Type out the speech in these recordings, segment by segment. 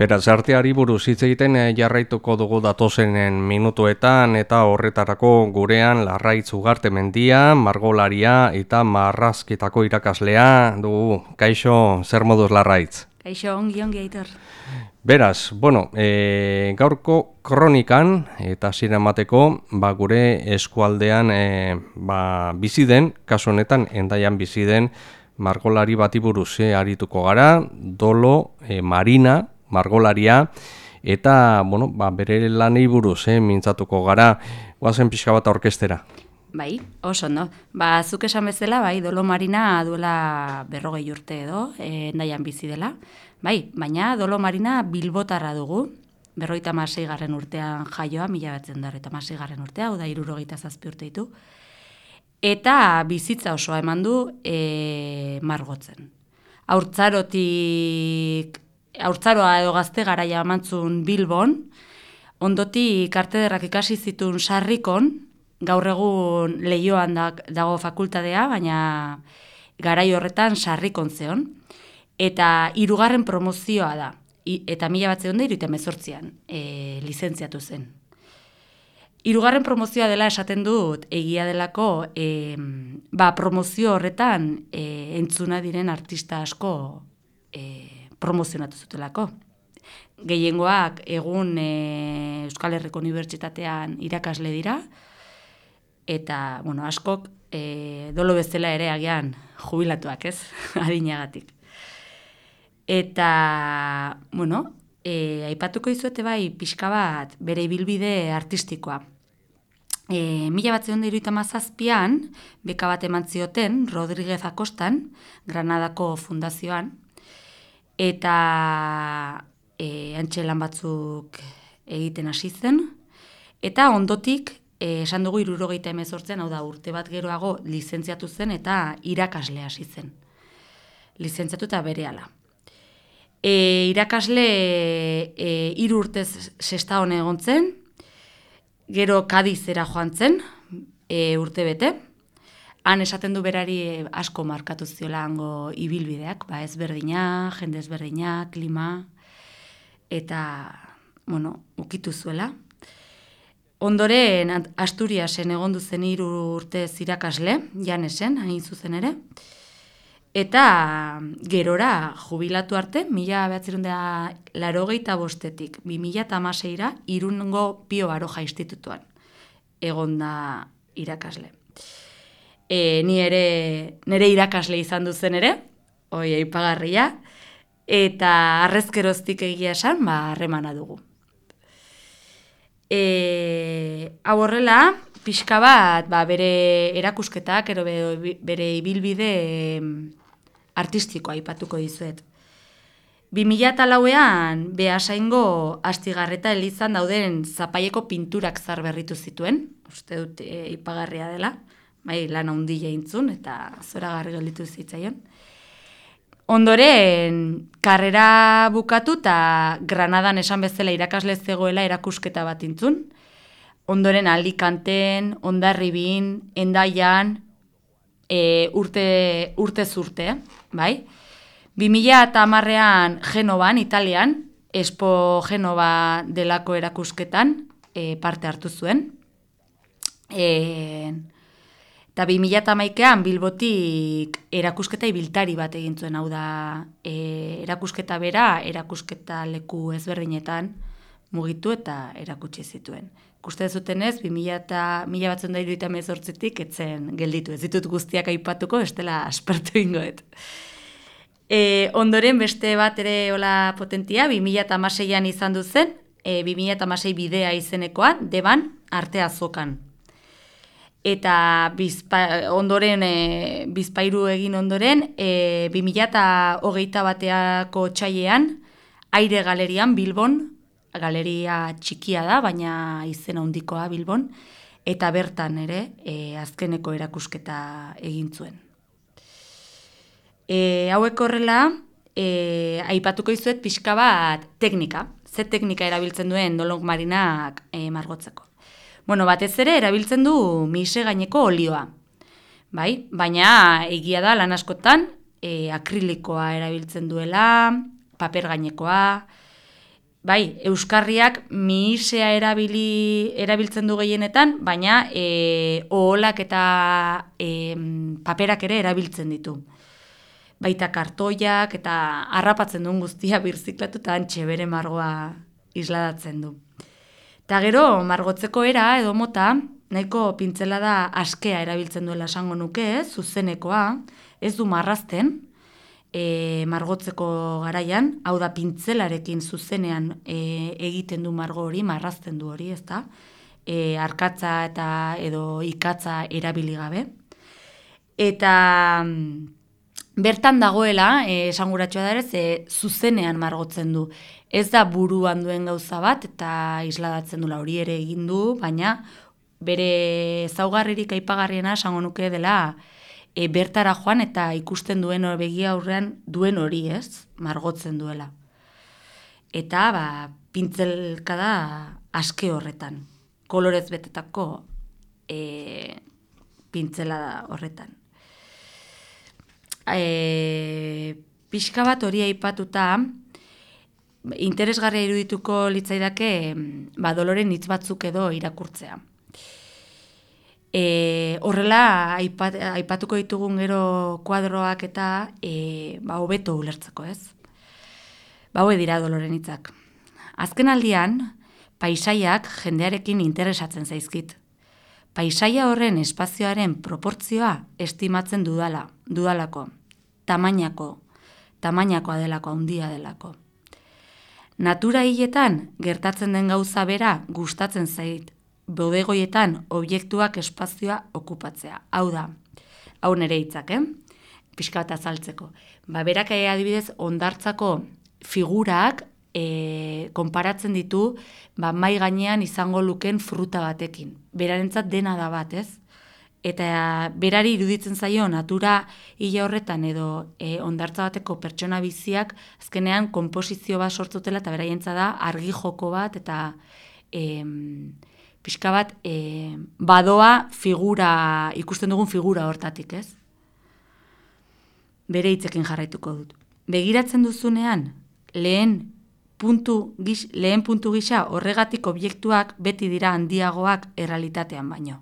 Beraz, arteari buruz hitz egiten eh, jarraituko dugu datozenen minutuetan eta horretarako gurean larraitz ugarte mendia, margolaria eta marrazketako irakaslea dugu. Kaixo, zer moduz larraitz? Kaixo, ongi ongi aitor. Beraz, bueno, e, gaurko kronikan eta zinemateko ba, gure eskualdean e, ba, bizi den, kasu honetan endaian bizi den margolari bati buruz e, arituko gara, dolo, e, marina, margolaria, eta, bueno, ba, bere lanei buruz, eh, mintzatuko gara, guazen pixka bat orkestera. Bai, oso, no? Ba, zuk esan bezala, bai, dolo marina duela berrogei urte edo, eh, endaian bizi dela. Bai, baina dolo marina bilbotarra dugu, berroita masei garren urtean jaioa, mila batzen dar, eta masei garren urtea, oda irurogeita zazpi urte ditu. Eta bizitza osoa eman du e, margotzen. Haurtzarotik haurtzaroa edo gazte garaia amantzun Bilbon, ondoti kartederrak ikasi zituen sarrikon, gaur egun lehioan dago fakultadea, baina garai horretan sarrikon zeon, eta hirugarren promozioa da, eta mila bat zehonda iruita mezortzian e, lizentziatu zen. Hirugarren promozioa dela esaten dut egia delako e, ba, promozio horretan e, entzuna diren artista asko e, promozionatu zutelako. Gehiengoak egun e, Euskal Herriko Unibertsitatean irakasle dira, eta, bueno, askok e, dolo bezala ere agian jubilatuak, ez, adinagatik. Eta, bueno, e, aipatuko izuete bai pixka bat bere ibilbide artistikoa. E, mila bat zehonde iruita mazazpian, beka bat eman zioten, Rodríguez Akostan, Granadako fundazioan, eta e, antxelan batzuk egiten hasi zen, eta ondotik, e, esan dugu irurogeita emezortzen, hau da urte bat geroago lizentziatu zen eta irakasle hasi zen. Lizentziatu eta bere. E, irakasle e, iru urtez sesta hone egon zen, gero kadizera joan zen, e, urte bete, Han esaten du berari eh, asko markatu ziola hango ibilbideak, ba ezberdina, jende ezberdina, klima eta bueno, ukitu zuela. Ondoren Asturiasen egon zen hiru urte irakasle, Janesen, hain zuzen ere. Eta gerora jubilatu arte, mila behatzerun da larogeita bostetik, bi mila eta irungo pio baroja institutuan. Egon da irakasle e, ni ere nire irakasle izan duzen ere, oi aipagarria, eta arrezkeroztik egia esan, ba, harremana dugu. E, hau horrela, pixka bat, ba, bere erakusketak, ero bere ibilbide artistikoa aipatuko dizuet. 2000 lauean, behasaingo astigarreta elizan dauden zapaieko pinturak zarberritu zituen, uste dut e, ipagarria dela, bai, lan handi jaintzun, eta zora garri gelditu zitzaion. Ondoren, karrera bukatu eta Granadan esan bezala irakasle zegoela erakusketa bat intzun. Ondoren, Alikanten, Ondarribin, Endaian, e, urte, urte zurte, bai? 2000 eta marrean Genovan, Italian, Espo Genova delako erakusketan e, parte hartu zuen. E, Eta bi mila maikean Bilbotik erakusketa ibiltari bat egin zuen, hau da e, erakusketa bera, erakusketa leku ezberdinetan mugitu eta erakutsi zituen. Kuste zuten ez, bi mila eta mila batzen da iruita mezortzitik, etzen gelditu, ez ditut guztiak aipatuko, ez dela aspertu ingoet. E, ondoren beste bat ere hola potentia, bi mila eta maseian izan duzen, e, bi mila eta masei bidea izenekoan, deban artea zokan eta bizpa, ondoren e, bizpairu egin ondoren e, 2008 bateako txaiean aire galerian Bilbon, galeria txikia da, baina izen handikoa Bilbon, eta bertan ere e, azkeneko erakusketa egin zuen. E, hauek horrela, e, aipatuko izuet pixka bat teknika, ze teknika erabiltzen duen dolong marinak e, margotzeko. Bueno, batez ere erabiltzen du mise gaineko olioa. Bai, baina egia da lan askotan e, akrilikoa erabiltzen duela, paper gainekoa, bai, euskarriak mihisea erabili, erabiltzen du gehienetan, baina e, oholak eta e, paperak ere erabiltzen ditu. Baita kartoiak eta harrapatzen duen guztia birziklatu eta antxe bere margoa isladatzen du. Eta gero, margotzeko era edo mota, nahiko pintzela da askea erabiltzen duela esango nuke, zuzenekoa, ez du marrazten, e, margotzeko garaian, hau da pintzelarekin zuzenean e, egiten du margo hori, marrazten du hori, ezta? E, arkatza eta edo ikatza erabili gabe. Eta bertan dagoela, e, esanguratxoa da ere, ze zuzenean margotzen du. Ez da buruan duen gauza bat, eta isladatzen dula hori ere egin du, baina bere zaugarririk aipagarriena esango nuke dela, e, bertara joan eta ikusten duen begia aurrean duen hori, ez? Margotzen duela. Eta, ba, pintzelka da aske horretan. Kolorez betetako e, pintzela da horretan. E, pixka bat hori aipatuta, interesgarria irudituko litzaidake, ba, doloren hitz batzuk edo irakurtzea. E, horrela aipat, aipatuko ditugun gero kuadroak eta e, ba hobeto ulertzeko, ez? Ba dira doloren hitzak. Azken aldian, paisaiak jendearekin interesatzen zaizkit. Paisaia horren espazioaren proportzioa estimatzen dudala, dudalako, tamainako, tamainakoa delako, handia delako. Natura hiletan gertatzen den gauza bera gustatzen zait, bodegoietan objektuak espazioa okupatzea. Hau da, hau nere hitzak, eh? Pixka bat azaltzeko. Ba, berak adibidez, ondartzako figurak e, konparatzen ditu ba, mai gainean izango luken fruta batekin. Berarentzat dena da bat, ez? Eta berari iruditzen zaio natura hila horretan edo e, ondartza bateko pertsona biziak azkenean konposizio bat sortzutela eta beraientza da argi joko bat eta pixka bat e, badoa figura, ikusten dugun figura hortatik, ez? Bere hitzekin jarraituko dut. Begiratzen duzunean, lehen puntu, gis, lehen puntu gisa horregatik objektuak beti dira handiagoak errealitatean baino.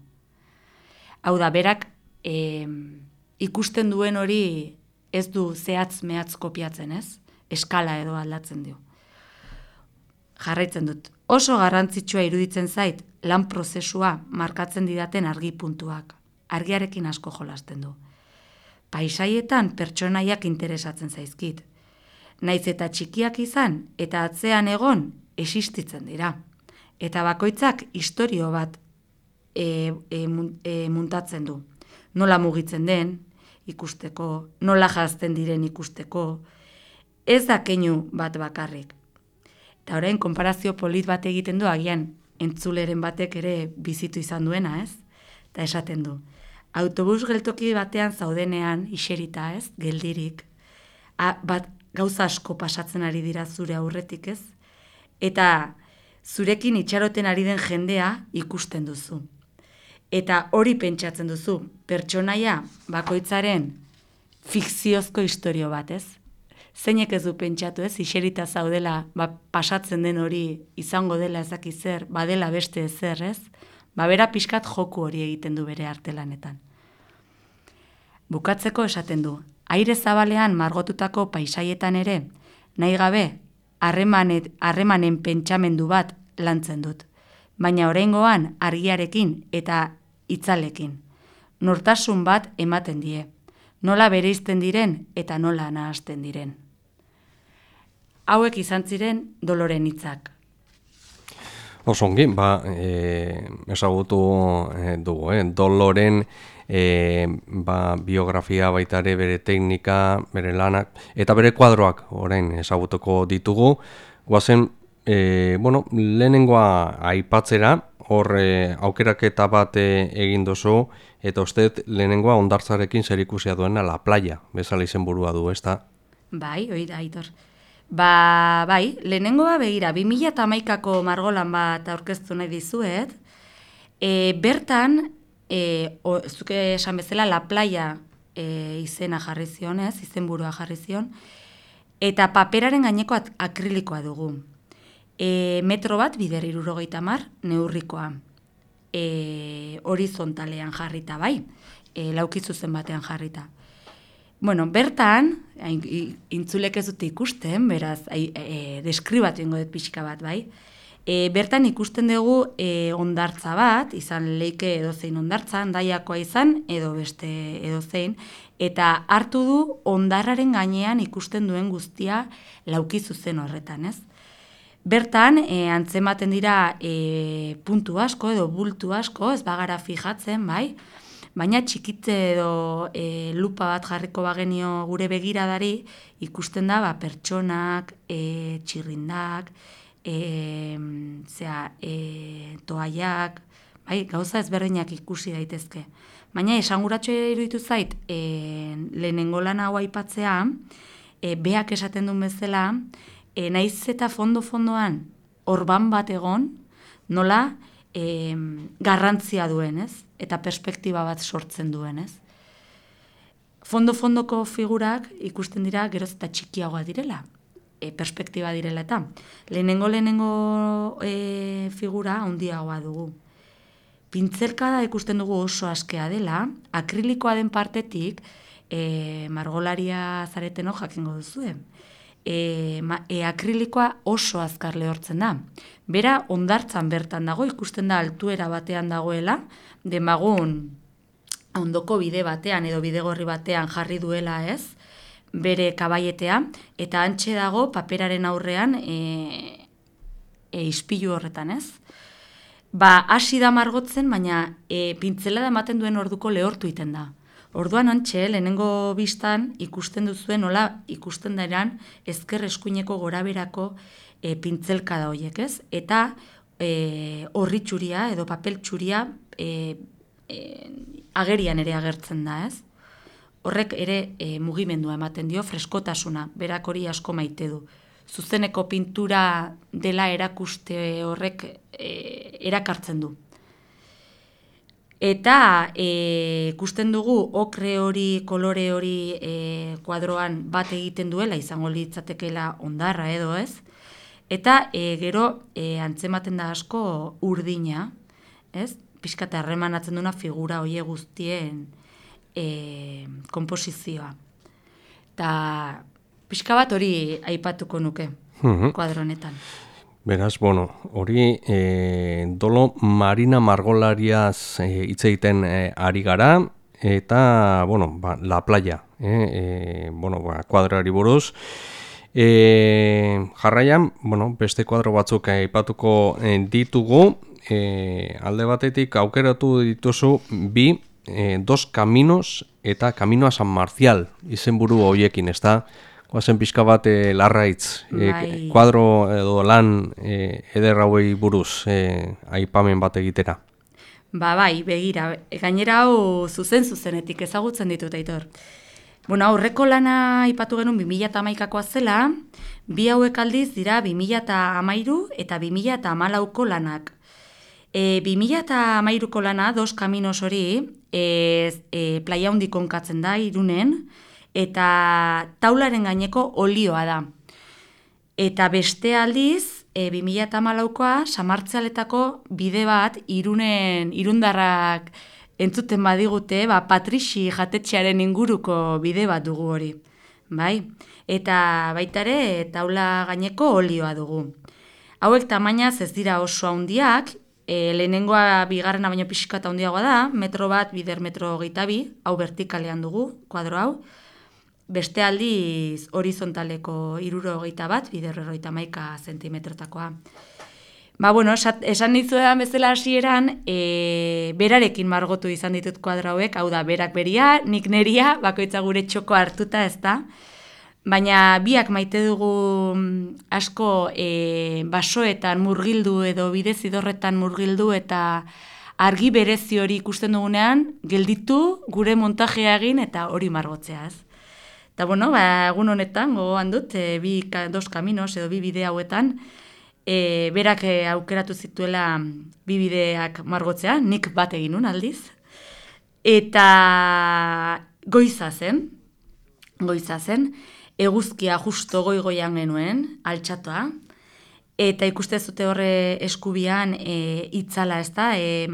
Hau da, berak e, ikusten duen hori ez du zehatz mehatz kopiatzen, ez? Eskala edo aldatzen dio. Jarraitzen dut. Oso garrantzitsua iruditzen zait lan prozesua markatzen didaten argi puntuak. Argiarekin asko jolasten du. Paisaietan pertsonaiak interesatzen zaizkit. Naiz eta txikiak izan eta atzean egon existitzen dira. Eta bakoitzak istorio bat e, e, e, muntatzen du. Nola mugitzen den ikusteko, nola jazten diren ikusteko, ez da keinu bat bakarrik. Eta orain, konparazio polit bat egiten du agian entzuleren batek ere bizitu izan duena, ez? Eta esaten du. Autobus geltoki batean zaudenean, iserita, ez? Geldirik. A, bat gauza asko pasatzen ari dira zure aurretik, ez? Eta zurekin itxaroten ari den jendea ikusten duzu. Eta hori pentsatzen duzu, pertsonaia bakoitzaren fikziozko historio bat, ez? zeinek ez du pentsatu ez, iserita zaudela, ba, pasatzen den hori izango dela ezaki zer, badela beste ezer ez, ba, bera pixkat joku hori egiten du bere artelanetan. Bukatzeko esaten du, aire zabalean margotutako paisaietan ere, nahi gabe, harremanen pentsamendu bat lantzen dut, baina oraingoan argiarekin eta itzalekin. Nortasun bat ematen die, nola bereizten diren eta nola nahasten diren hauek izan ziren doloren hitzak. Osongi, ba, e, esagutu e, dugu, eh? doloren e, ba, biografia baitare bere teknika, bere lanak, eta bere kuadroak orain esagutuko ditugu. Guazen, e, bueno, lehenengoa aipatzera, hor e, aukeraketa bat egin dozu, eta uste lehenengoa ondartzarekin zer ikusia duena la playa, bezala izen burua du, ez da? Bai, oida, aitor. Ba, bai, lehenengoa begira, 2000 eta maikako margolan bat aurkeztu nahi dizuet, e, bertan, e, o, zuke esan bezala, La Playa e, izena jarri zion, ez, izen burua jarri zion, eta paperaren gaineko akrilikoa dugu. E, metro bat bider irurogeita mar neurrikoa. E, horizontalean jarrita bai, e, laukizu zen batean jarrita. Bueno, bertan, intzulek ez dute ikusten, beraz, ai, e, deskribatu ingo dut pixka bat, bai. E, bertan ikusten dugu e, ondartza bat, izan leike edo zein ondartza, daiakoa izan, edo beste edo zein, eta hartu du ondarraren gainean ikusten duen guztia laukizu zen horretan, ez? Bertan, e, antzematen dira e, puntu asko edo bultu asko, ez bagara fijatzen, bai, baina txikitze edo e, lupa bat jarriko bagenio gure begiradari ikusten da ba, pertsonak, e, txirrindak, e, zera, e, toaiak, bai, gauza ezberdinak ikusi daitezke. Baina esanguratxo iruditu zait, e, lehenengo lan hau aipatzea, e, beak esaten duen bezala, e, naiz eta fondo-fondoan orban bat egon, nola, e, garrantzia duen, ez? Eta perspektiba bat sortzen duen, ez? Fondo-fondoko figurak ikusten dira geroz eta txikiagoa direla, e, perspektiba direla eta. Lehenengo lehenengo e, figura handiagoa dugu. Pintzelka da ikusten dugu oso askea dela, akrilikoa den partetik, e, margolaria zareteno jakingo duzuen e, ma, e, akrilikoa oso azkar lehortzen da. Bera, ondartzan bertan dago, ikusten da altuera batean dagoela, demagun ondoko bide batean edo bidegorri batean jarri duela ez, bere kabaietea, eta antxe dago paperaren aurrean e, e, ispilu horretan ez. Ba, hasi da margotzen, baina e, pintzela da ematen duen orduko lehortu iten da. Orduan antxe, lehenengo biztan ikusten duzuen, nola ikusten da eran, ezker eskuineko goraberako e, pintzelka da horiek, ez? Eta e, horri txuria edo papel txuria e, e, agerian ere agertzen da, ez? Horrek ere e, mugimendua ematen dio, freskotasuna, berak hori asko maite du. Zuzeneko pintura dela erakuste horrek e, erakartzen du. Eta e, ikusten dugu okre hori, kolore hori e, kuadroan bat egiten duela, izango litzatekela ondarra edo ez. Eta e, gero e, antzematen da asko urdina, ez? Piskata harremanatzen duna figura hoie guztien e, komposizioa. Eta pixka bat hori aipatuko nuke mhm. kuadronetan. Beraz, bueno, hori e, dolo marina margolariaz e, hitz egiten e, ari gara, eta, bueno, ba, la playa, e, e, bueno, ba, kuadrari buruz. E, jarraian, bueno, beste kuadro batzuk aipatuko e, ditugu, e, alde batetik aukeratu dituzu bi, e, dos caminos eta Camino San Marcial, izenburu horiekin, ez da? Guazen pixka bat e, larraitz, e, kuadro edo lan e, eder hauei buruz e, aipamen bat egitera. Ba bai, begira, gainera hau zuzen zuzenetik ezagutzen ditut aitor. Bueno, aurreko lana aipatu genuen 2008koa zela, bi hauek aldiz dira 2008 eta 2008ko lanak. E, 2008ko lana, dos kaminos hori, e, e, playa hundi konkatzen da, irunen, eta taularen gaineko olioa da. Eta beste aldiz, e, 2008koa, samartzaletako bide bat, irunen, irundarrak entzuten badigute, ba, patrixi jatetxearen inguruko bide bat dugu hori. Bai? Eta baitare, taula gaineko olioa dugu. Hauek tamainaz ez dira oso handiak, e, lehenengoa bigarrena baino pixka eta handiagoa da, metro bat, bider metro geitabi, hau vertikalean dugu, kuadro hau, beste aldiz horizontaleko iruro hogeita bat, biderro hogeita maika zentimetrotakoa. Ba, bueno, esan nizuean bezala hasieran, e, berarekin margotu izan ditut kuadrauek, hau da, berak beria, nik neria, bakoitza gure txoko hartuta ez da. Baina biak maite dugu mm, asko e, basoetan murgildu edo bidez idorretan murgildu eta argi berezi hori ikusten dugunean, gelditu gure montajea egin eta hori margotzea ez. Eta, bueno, ba, egun honetan, gogoan dut, e, bi ka, dos kaminos edo bi bide hauetan, e, berak e, aukeratu zituela bi bideak margotzea, nik bat egin nun aldiz. Eta goiza zen, goiza zen, eguzkia justo goi-goian genuen, altxatoa, Eta ikuste zute horre eskubian e, itzala, ez da, e,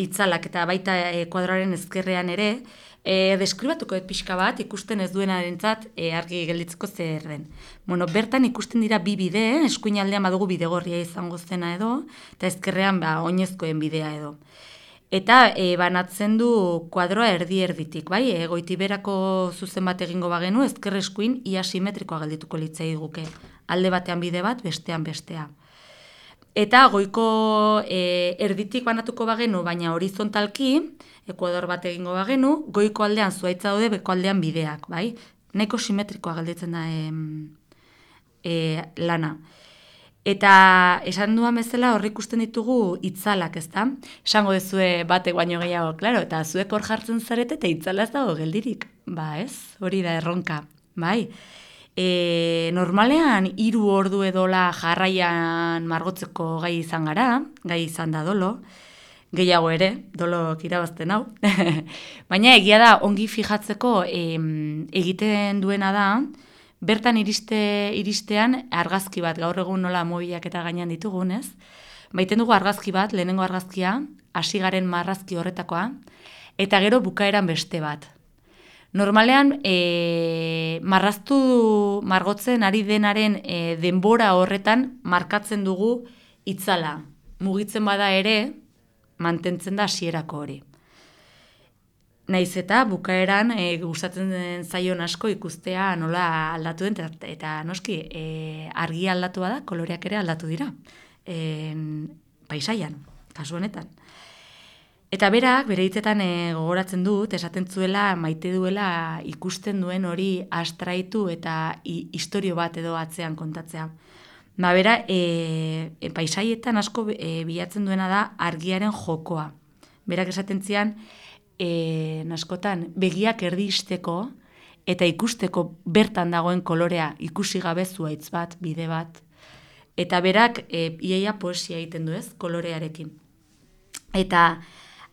itzalak eta baita e, kuadraren ezkerrean ere, e, deskribatuko et pixka bat, ikusten ez duenaren zat, e, argi gelditzeko zer den. Bueno, bertan ikusten dira bi bide, eh? eskuin aldean badugu bidegorria izango zena edo, eta ezkerrean ba, oinezkoen bidea edo. Eta e, banatzen du kuadroa erdi erditik, bai? E, goiti berako zuzen bat egingo bagenu, ezker eskuin ia simetrikoa geldituko litzai guke. Alde batean bide bat, bestean bestea. Eta goiko e, erditik banatuko bagenu, baina horizontalki, ekuador bat egingo bagenu, goiko aldean zuaitza daude, beko aldean bideak, bai? Neko simetrikoa galdetzen da e, e, lana. Eta esan duan bezala horri ikusten ditugu itzalak, ezta? Esango dezue batek baino gehiago, klaro, eta zuek hor jartzen zarete eta itzala ez dago geldirik. Ba, ez? Hori da erronka, bai? E, normalean hiru ordu edola jarraian margotzeko gai izan gara, gai izan da dolo, gehiago ere, dolok irabazten hau. Baina egia da, ongi fijatzeko em, egiten duena da, bertan iriste, iristean argazki bat, gaur egun nola mobilak eta gainean ditugun, ez? Baiten dugu argazki bat, lehenengo argazkia, hasi garen marrazki horretakoa, eta gero bukaeran beste bat. Normalean, e, marraztu margotzen ari denaren e, denbora horretan markatzen dugu itzala. Mugitzen bada ere, mantentzen da hasierako hori. Naiz eta bukaeran e, gustatzen den zaion asko ikustea nola aldatu den, eta, eta noski e, argi aldatu bada, koloreak ere aldatu dira. E, paisaian, kasu honetan. Eta berak, bere hitzetan e, gogoratzen dut, esaten zuela maite duela ikusten duen hori astraitu eta i, historio bat edo atzean kontatzea. Ba, bera, e, e, paisaietan asko e, bilatzen duena da argiaren jokoa. Berak esaten zian, e, naskotan, begiak erdisteko eta ikusteko bertan dagoen kolorea ikusi gabe zuaitz bat, bide bat. Eta berak, e, iaia poesia egiten du ez, kolorearekin. Eta,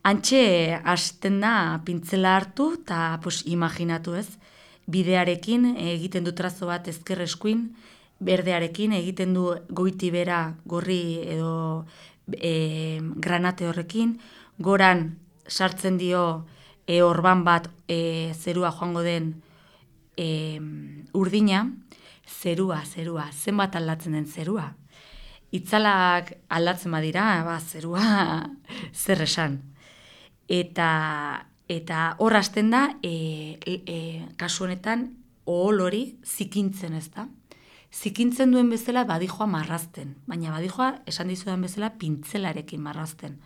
Antxe hasten da pintzela hartu eta pues, imaginatu ez, bidearekin egiten du trazo bat ezker eskuin, berdearekin egiten du goiti bera gorri edo e, granate horrekin, goran sartzen dio e, orban bat e, zerua joango den e, urdina, zerua, zerua, zenbat aldatzen den zerua. Itzalak aldatzen badira, ba, zerua zer esan eta eta hor hasten da e, e, kasu honetan ohol hori zikintzen ez da. Zikintzen duen bezala badijoa marrazten, baina badijoa esan dizudan bezala pintzelarekin marrazten.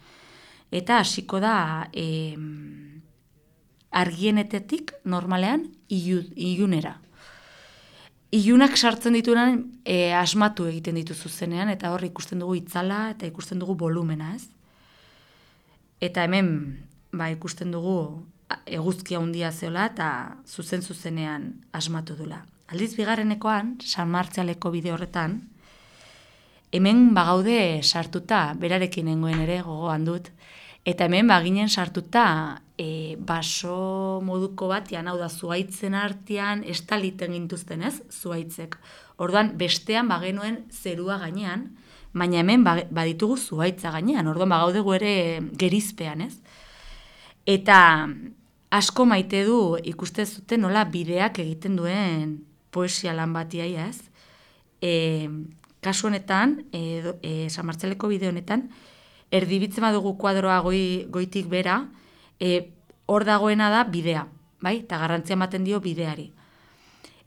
Eta hasiko da e, argienetetik normalean ilunera. Ilunak sartzen dituenan e, asmatu egiten dituzu zenean, eta hor ikusten dugu itzala eta ikusten dugu volumena, ez? Eta hemen ba, ikusten dugu eguzkia handia zeola eta zuzen zuzenean asmatu dula. Aldiz bigarrenekoan, San Martzialeko bide horretan, hemen bagaude sartuta, berarekin nengoen ere gogoan dut, eta hemen baginen sartuta e, baso moduko bat, hau da zuaitzen artean, estaliten gintuzten ez, zuaitzek. Orduan, bestean bagenuen zerua gainean, baina hemen ba, baditugu zuaitza gainean, orduan bagaude ere gerizpean ez. Eta asko maite du ikuste zuten nola bideak egiten duen poesia lan batia ez. E, kasu honetan, e, e, San Martzeleko bide honetan, erdibitzen badugu kuadroa goi, goitik bera, e, hor dagoena da bidea, bai? Eta garrantzia ematen dio bideari.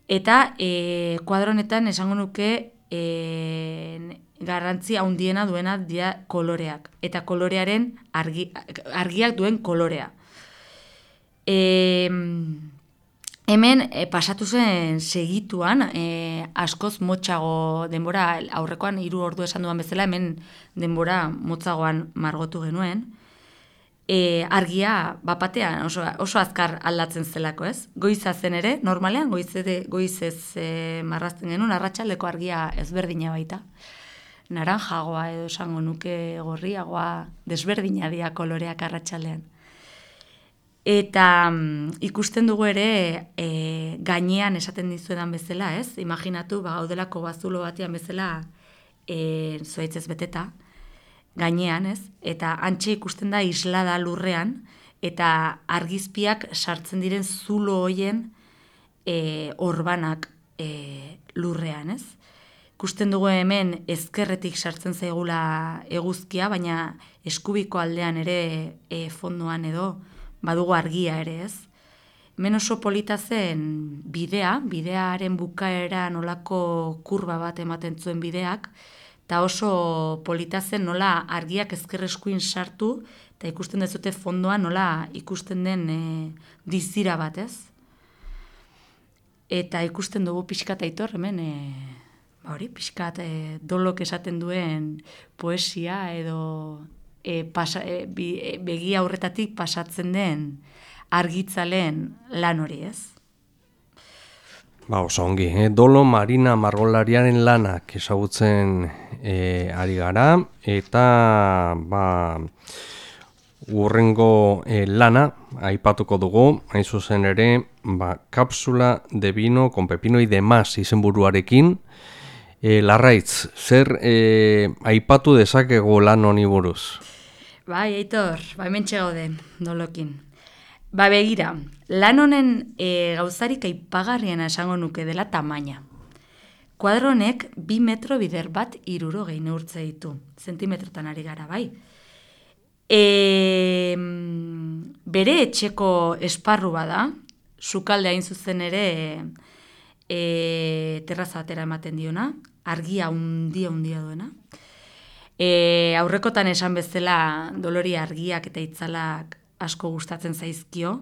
Eta e, kuadro honetan esango nuke e, garrantzia handiena duena dira koloreak. Eta kolorearen argi, argiak duen kolorea. E, hemen e, pasatu zen segituan, e, askoz motxago denbora, aurrekoan hiru ordu esan duan bezala, hemen denbora motzagoan margotu genuen. E, argia bapatean oso, oso azkar aldatzen zelako, ez? Goiza zen ere, normalean goizez, goizez e, marrazten genuen, arratsaldeko argia ezberdina baita naranjagoa edo esango nuke gorriagoa desberdina dira koloreak arratsalean. Eta mm, ikusten dugu ere e, gainean esaten dizuedan bezala, ez? Imaginatu ba gaudelako bazulo batean bezala e, zuaitzez beteta, gainean, ez? Eta antxe ikusten da islada lurrean, eta argizpiak sartzen diren zulo hoien e, orbanak e, lurrean, ez? Ikusten dugu hemen ezkerretik sartzen zaigula eguzkia, baina eskubiko aldean ere e, fondoan edo badugu argia ere, ez? Hemen oso polita zen bidea, bidearen bukaera nolako kurba bat ematen zuen bideak, eta oso polita zen nola argiak ezkerreskuin sartu, eta ikusten dezute fondoa nola ikusten den e, dizira bat, ez? Eta ikusten dugu pixkat aitor, hemen, e, ba hori, pixkat e, dolok esaten duen poesia edo e, pasa, e, e, begia aurretatik pasatzen den argitzaleen lan hori, ez? Ba, oso ongi, eh? dolo marina margolariaren lanak ezagutzen e, ari gara, eta ba, urrengo e, lana aipatuko dugu, hain zuzen ere, ba, kapsula de vino con pepino y demás izenburuarekin, e, larraitz, zer e, aipatu dezakego lan honi buruz? Bai, eitor, bai mentxe gaude, dolokin. Ba, begira, lan honen e, gauzarik aipagarriena esango nuke dela tamaina. Kuadronek bi metro bider bat iruro gehi neurtze ditu, zentimetrotan ari gara, bai. E, bere etxeko esparru bada, sukalde hain zuzen ere e, terraza batera ematen diona, argia undia undia duena. E, aurrekotan esan bezala dolori argiak eta itzalak asko gustatzen zaizkio.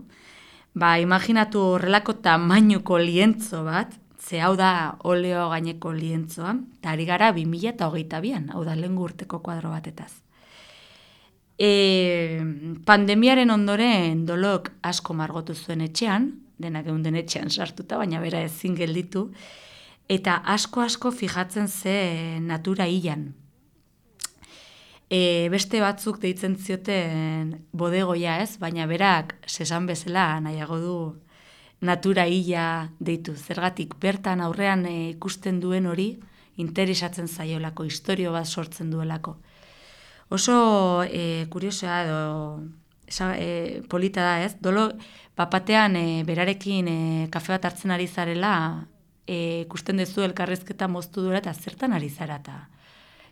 Ba, imaginatu horrelako tamainuko lientzo bat, ze hau da oleo gaineko lientzoa, eta ari gara 2008an, hau da lehen urteko kuadro batetaz. E, pandemiaren ondoren dolok asko margotu zuen etxean, denak egun etxean sartuta, baina bera ezin gelditu, eta asko-asko fijatzen ze natura hilan. E, beste batzuk deitzen zioten bodegoia ez, baina berak sesan bezala nahiago du natura hila deitu. Zergatik bertan aurrean e, ikusten duen hori interesatzen zaiolako, historio bat sortzen duelako. Oso e, kuriosoa edo esa, e, polita da ez, dolo papatean e, berarekin e, kafe bat hartzen ari zarela e, ikusten dezu elkarrezketa moztu duela eta zertan ari zara eta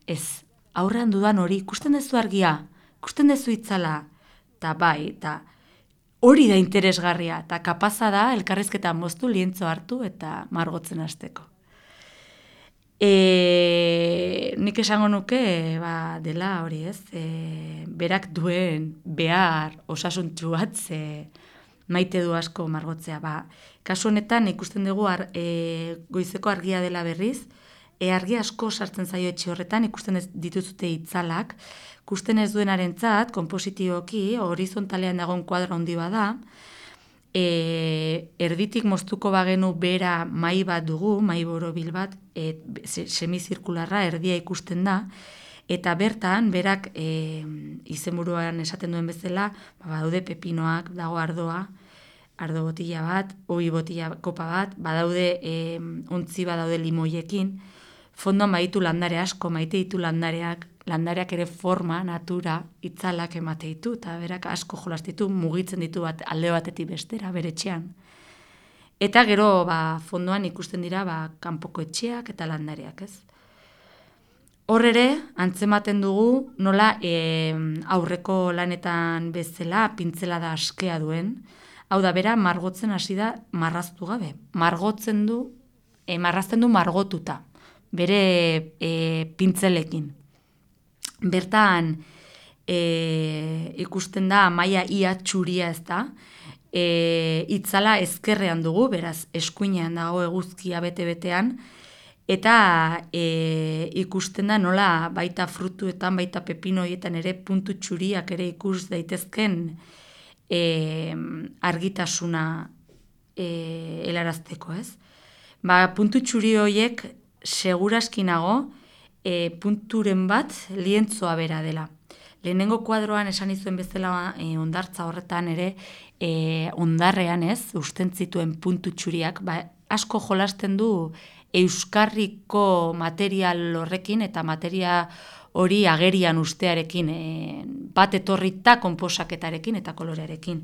ez, aurrean dudan hori, ikusten dezu argia, ikusten dezu itzala, eta bai, eta hori da interesgarria, eta kapaza da elkarrezketa moztu lientzo hartu eta margotzen hasteko. E, nik esango nuke ba, dela hori ez, e, berak duen behar osasuntxu bat ze maite du asko margotzea. Ba, kasu honetan ikusten dugu ar, e, goizeko argia dela berriz, e, argia asko sartzen zaio etxe horretan, ikusten ez dituzute itzalak, ikusten ez duenaren tzat, kompositioki, horizontalean dagoen kuadro handi bada, e, erditik moztuko bagenu bera mai bat dugu, mai borobil bat, e, semizirkularra erdia ikusten da, eta bertan, berak e, izenburuan esaten duen bezala, ba, badaude pepinoak, dago ardoa, ardo botila bat, oi botila kopa bat, badaude e, ontzi badaude limoiekin, fondo maitu landare asko, maite ditu landareak, landareak ere forma, natura, itzalak emate ditu, eta berak asko jolastitu, mugitzen ditu bat alde batetik bestera, bere etxean. Eta gero, ba, fondoan ikusten dira, ba, kanpoko etxeak eta landareak, ez? Hor ere, antzematen dugu, nola e, aurreko lanetan bezala, pintzela da askea duen, hau da, bera, margotzen hasi da marraztu gabe. Margotzen du, e, marrazten du margotuta, bere e, pintzelekin. Bertan e, ikusten da maia ia txuria ez da, e, itzala ezkerrean dugu, beraz eskuinean dago eguzkia bete-betean, eta e, ikusten da nola baita frutuetan, baita pepinoietan ere puntu txuriak ere ikus daitezken e, argitasuna e, helarazteko, ez? Ba, puntu txuri horiek seguraskinago, e, punturen bat lientzoa bera dela. Lehenengo kuadroan esan izuen bezala e, ondartza horretan ere e, ondarrean ez, usten zituen puntu txuriak, ba, asko jolasten du euskarriko material horrekin eta materia hori agerian ustearekin, e, bat etorrita konposaketarekin eta kolorearekin.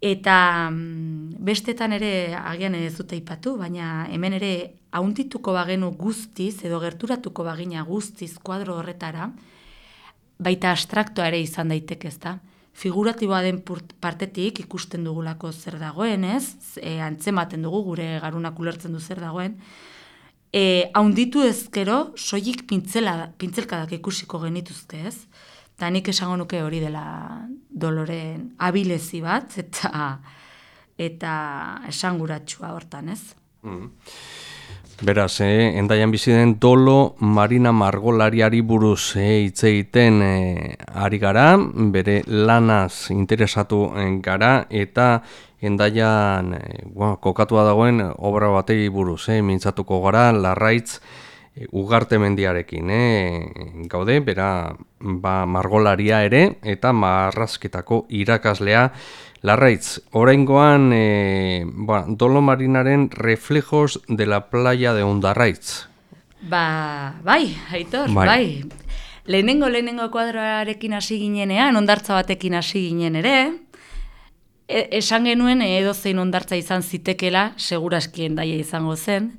Eta mm, bestetan ere agian ez dute ipatu, baina hemen ere hauntituko bagenu guztiz edo gerturatuko bagina guztiz kuadro horretara, baita abstraktoa ere izan daiteke ez da. Figuratiboa den partetik ikusten dugulako zer dagoen ez, e, antzematen dugu gure garunak ulertzen du zer dagoen, e, haunditu ezkero soilik pintzela, pintzelkadak ikusiko genituzke ez, eta nik esango nuke hori dela doloren abilezi bat, eta eta esanguratsua hortan ez. Mm. Beraz, eh, endaian bizi den dolo marina margolariari buruz eh, hitz egiten eh, ari gara, bere lanaz interesatu eh, gara eta endaian eh, kokatua dagoen obra batei buruz, eh, mintzatuko gara, larraitz eh, ugarte mendiarekin. Eh, gaude, bera ba, margolaria ere eta marrazketako irakaslea Larraitz, oraingoan e, ba, Dolo Marinaren reflejos de la playa de Ondarraitz. Ba, bai, aitor, bai. bai. Lehenengo, lehenengo kuadroarekin hasi ginenean, ondartza batekin hasi ginen ere, e, esan genuen edo zein ondartza izan zitekela, seguraski endaia izango zen,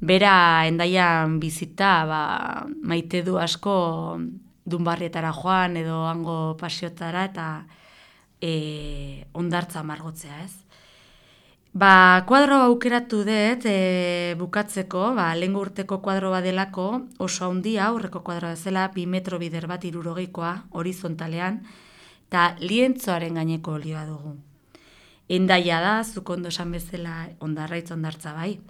bera endaian bizita ba, maite du asko dunbarrietara joan edo hango pasiotara eta e, ondartza margotzea, ez? Ba, kuadro aukeratu dut e, bukatzeko, ba, lehen urteko kuadro badelako oso handia aurreko kuadro bezala, bi metro bider bat irurogeikoa, horizontalean, eta lientzoaren gaineko olioa dugu. Endaia da, zukondo esan bezala ondarraitz ondartza bai.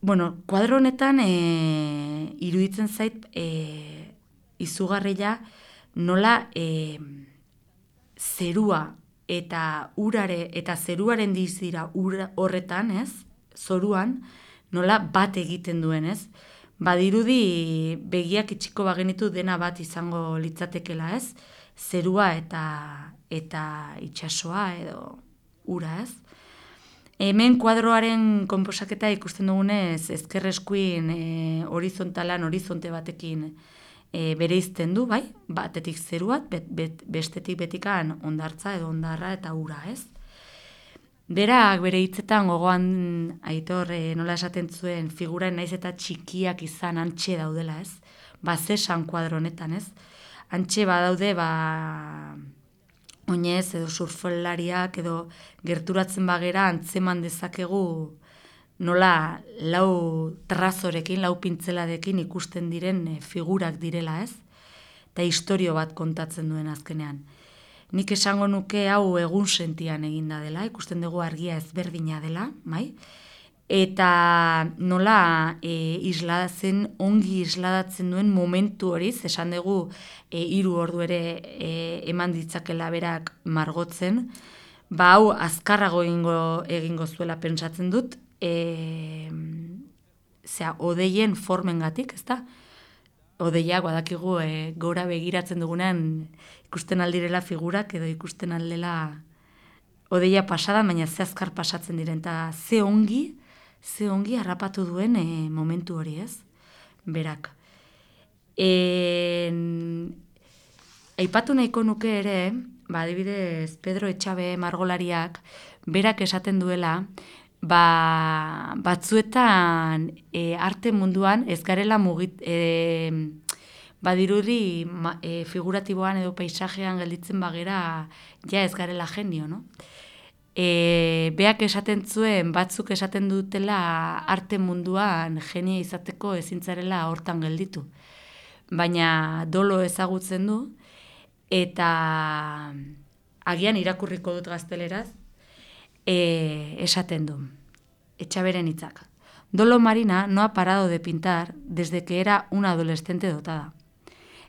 Bueno, kuadro honetan e, iruditzen zait e, izugarria nola... E, zerua eta urare eta zeruaren dizira ura horretan, ez? Zoruan nola bat egiten duen, ez? Badirudi begiak itxiko bagenitu dena bat izango litzatekela, ez? Zerua eta eta itsasoa edo ura, ez? Hemen kuadroaren konposaketa ikusten dugunez ezkerreskuin e, horizontalan horizonte batekin e, bere izten du, bai, batetik zeruat, bet, bestetik betikan ondartza edo ondarra eta ura, ez? Berak bere hitzetan gogoan aitor e, nola esaten zuen figuraen naiz eta txikiak izan antxe daudela, ez? Ba, zesan kuadronetan, ez? Antxe badaude, ba, oinez edo surfolariak edo gerturatzen bagera antzeman dezakegu nola lau trazorekin, lau pintzeladekin ikusten diren eh, figurak direla ez, eta historio bat kontatzen duen azkenean. Nik esango nuke hau egun sentian eginda dela, ikusten dugu argia ezberdina dela, mai? Eta nola e, isladatzen, ongi isladatzen duen momentu hori, esan dugu e, iru ordu ere e, eman ditzakela berak margotzen, ba hau azkarrago egingo, egingo zuela pentsatzen dut, e, zera, odeien formengatik, ez da? Odeiak, badakigu, e, gora begiratzen dugunean ikusten aldirela figurak edo ikusten aldela odeia pasada, baina ze azkar pasatzen diren, eta ze ongi, ze ongi harrapatu duen e, momentu hori, ez? Berak. E, aipatu nahiko nuke ere, ba, adibidez, Pedro Etxabe margolariak, berak esaten duela, ba, batzuetan e, arte munduan ez garela mugit, e, badirudi ma, e, figuratiboan edo paisajean gelditzen bagera ja ez garela genio, no? E, beak esaten zuen, batzuk esaten dutela arte munduan genia izateko ezintzarela hortan gelditu. Baina dolo ezagutzen du, eta agian irakurriko dut gazteleraz, e, esaten du. Etxaberen hitzak. Dolo Marina no ha parado de pintar desde que era una adolescente dotada.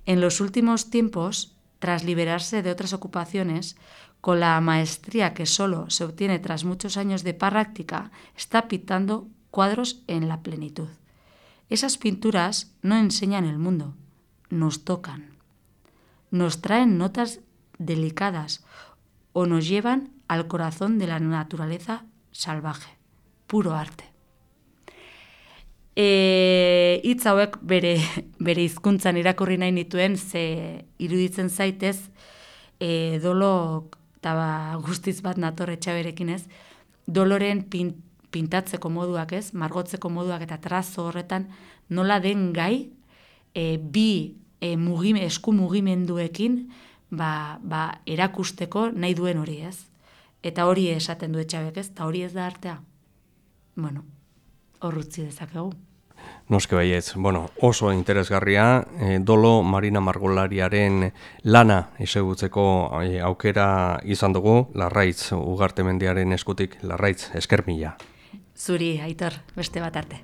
En los últimos tiempos, tras liberarse de otras ocupaciones, con la maestría que solo se obtiene tras muchos años de práctica, está pintando cuadros en la plenitud. Esas pinturas no enseñan el mundo, nos tocan. Nos traen notas delicadas o nos llevan al corazón de la naturaleza salvaje, puro arte. E, e, dolo, eta ba, guztiz bat nator etxaberekin ez, doloren pin, pintatzeko moduak ez, margotzeko moduak eta trazo horretan, nola den gai, e, bi e, mugime, esku mugimenduekin, ba, ba, erakusteko nahi duen hori ez. Eta hori esaten du etxabek ez, eta hori ez da artea. Bueno, horrutzi dezakegu. Noske baietz, bueno, oso interesgarria, e, dolo Marina Margolariaren lana isegutzeko e, aukera izan dugu, larraitz ugarte mendiaren eskutik, larraitz eskermila. Zuri, aitor, beste bat arte.